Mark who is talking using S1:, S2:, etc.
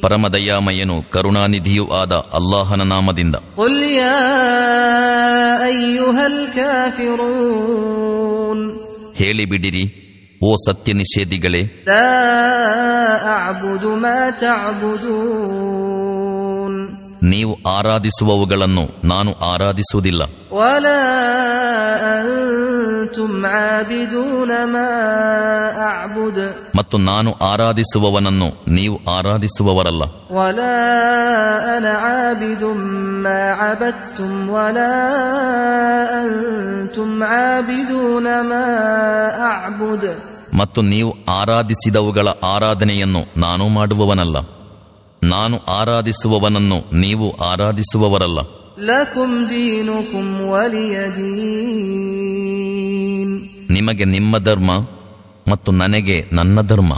S1: ಪರಮದಯಾಮಯನು ಕರುಣಾನಿಧಿಯೂ ಆದ ಅಲ್ಲಾಹನ ನಾಮದಿಂದ. ಹೇಳಿಬಿಡಿರಿ ಓ ಸತ್ಯ ನಿಷೇಧಿಗಳೇ ನೀವು ಆರಾಧಿಸುವವುಗಳನ್ನು ನಾನು ಆರಾಧಿಸುವುದಿಲ್ಲ. ಮತ್ತು ನಾನು ಆರಾಧಿಸುವವನನ್ನು ನೀವು ಆರಾಧಿಸುವವರಲ್ಲ. ಮತ್ತು ನೀವು ಆರಾಧಿಸಿದವುಗಳ ಆರಾಧನೆಯನ್ನು ನಾನು ಮಾಡುವವನಲ್ಲ. ನಾನು ಆರಾಧಿಸುವವನನ್ನು ನೀವು ಆರಾಧಿಸುವವರಲ್ಲ.
S2: ಲಕುಂ ದೀನುಕುಂ ವಲಿಯ
S1: ನಿಮಗೆ ನಿಮ್ಮ ಧರ್ಮ ಮತ್ತು ನನಗೆ ನನ್ನ ಧರ್ಮ.